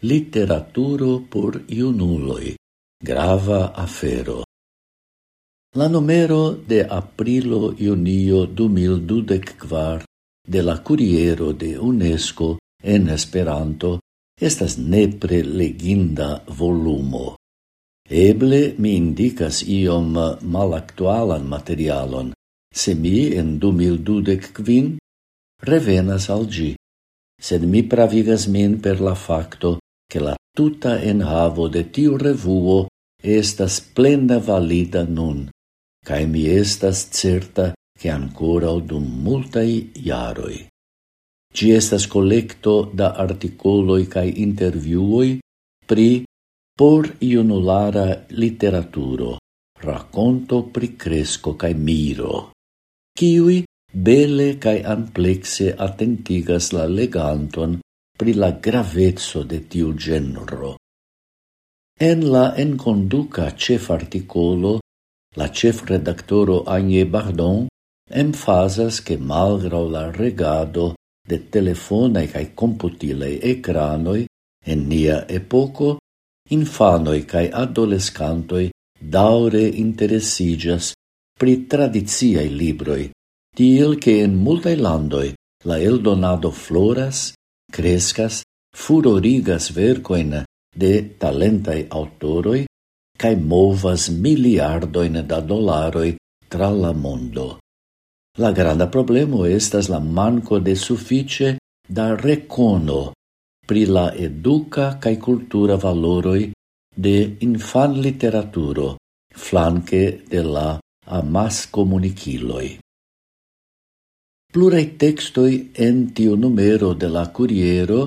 Literaturo por iunuloi. Grava afero. La numero de aprilo iunio 2024 de la Curiero de UNESCO en Esperanto estas nepre leginda volumo. Eble mi indicas iom malactualan materialon, se mi en 2025 revenas al gi, sed mi pravigas min per la facto che la tuta enhavo de tiu revuo estas plena valida nun, cae mi estas certa che ancora dum multai iaroi. Ci estas collecto da articoloi cae interviuoi pri por ionulara literaturo, racconto pri cresco cae miro, kiui bele cae amplexe attentigas la leganton pri la gravezzo de tiu genro. En la enconduca cef articolo, la cef redactoro Agne Bardon emfasas che malgrau la regado de telefonai cae computilei ecranoi en nia epoco, infanoi cae adolescantoi daure interesigas pri tradiziai libroi, tiel che en multae landoi la eldonado floras crescas, furorigas vercoin de talentai autoroi, cae movas miliardoin da dolaroi tra la mondo. La granda problemo estas la manco de suffice da recono pri la educa cae cultura valoroi de infan literaturo flanke de la amas comuniciloi. Plurai textoi en tiu numero de la curiero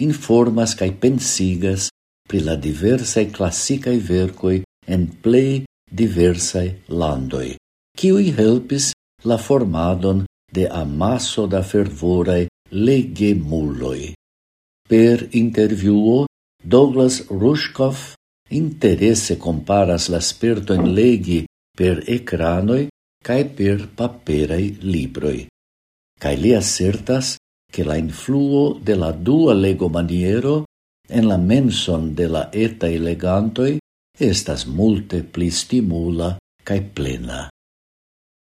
informas cae pensigas pri la diversae classicae vercoi en plei diversae landoi, kiui helpis la formadon de amasso da fervoraj legemuloj. Per interviuo, Douglas Rushkoff interesse comparas la spertojn legi per ecranoi cae per paperaj libroi cae li assertas che la influo de la dua legomaniero en la menson de la eta elegantoi estas multe pli stimula cae plena.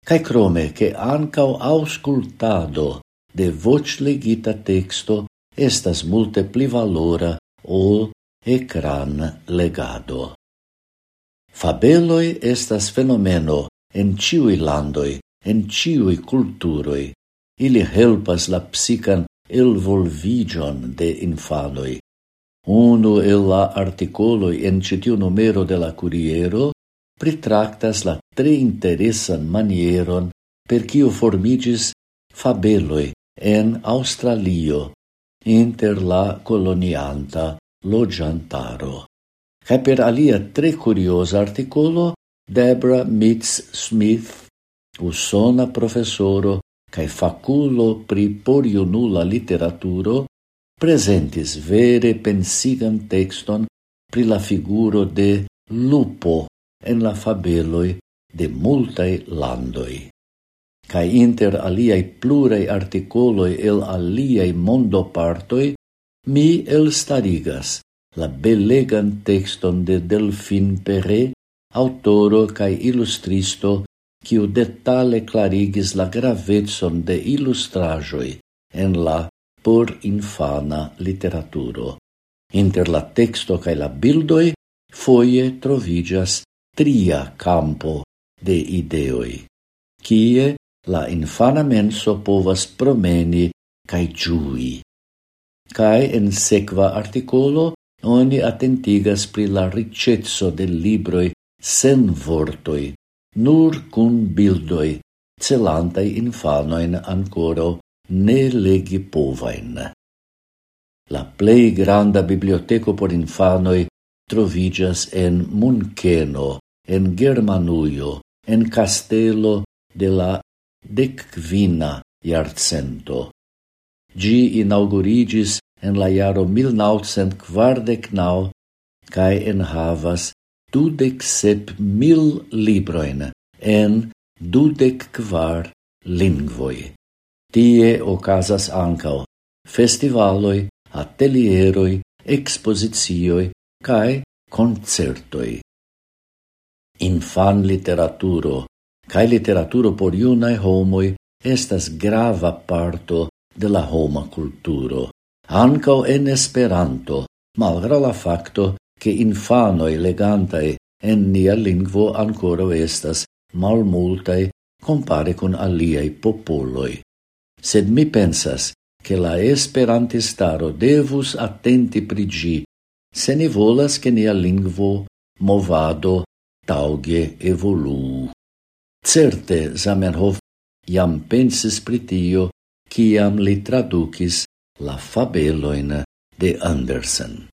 Cae crome che ancao auscultado de voc legita texto estas multe pli valora ol ecran legado. Fabeloi estas fenomeno en ciui landoi, en ciui culturoi, Ili helpas la psican elvolvigion de infanoi. Uno el la articoloi en citiu numero de la Curiero pritractas la tre interesan manieron per cio formigis fabeloi en Australio inter la colonianta logiantaro. Ca per alia tre curiosa articolo, Debra Mitz Smith, usona professoro, cae faculo pri porio nulla literaturo, presentis vere pensigan texton pri la figuro de lupo en la fabeloi de multae landoi. Cae inter aliai plurei articoloi el aliai mondopartoi, mi elstarigas la belegan texton de Delphine Perret, autoro cae illustristo quiu detale clarigis la gravetson de illustrajoi en la porinfana literaturo. Inter la texto cae la bildoi foie trovigas tria campo de ideoi, kie la infana menso povas promeni cae giui. Cae en sequa articolo oni attentigas pri la ricetso de libroi sen vortoi nur cun bildoi, celantai infanoin ancoro ne legi povain. La plei granda biblioteco por infanoi trovigas en Munkeno, en Germanuio, en Castelo de la decvina iarcento. Gi inaugurigis en la iaro 1949 cae enhavas dudec sep mil libroin en dudec kvar lingvoi. Tie ocasas ancao festivaloi, atelieroi, expositioi cae concertoi. Infan literaturo cae literaturo por iunae homoi estas grava parto de la homa culturo, ancao en Esperanto, malgra la facto che infanoi elegante en nia lingvo ancora estas malmultai compare con aliei popoloi. Sed mi pensas che la esperantistaro devus attenti prigi, se ne volas che nia lingvo movado tauge evolu. Certe Zamenhof iam pensis pritio, ciam li traducis la fabeloin de Andersen.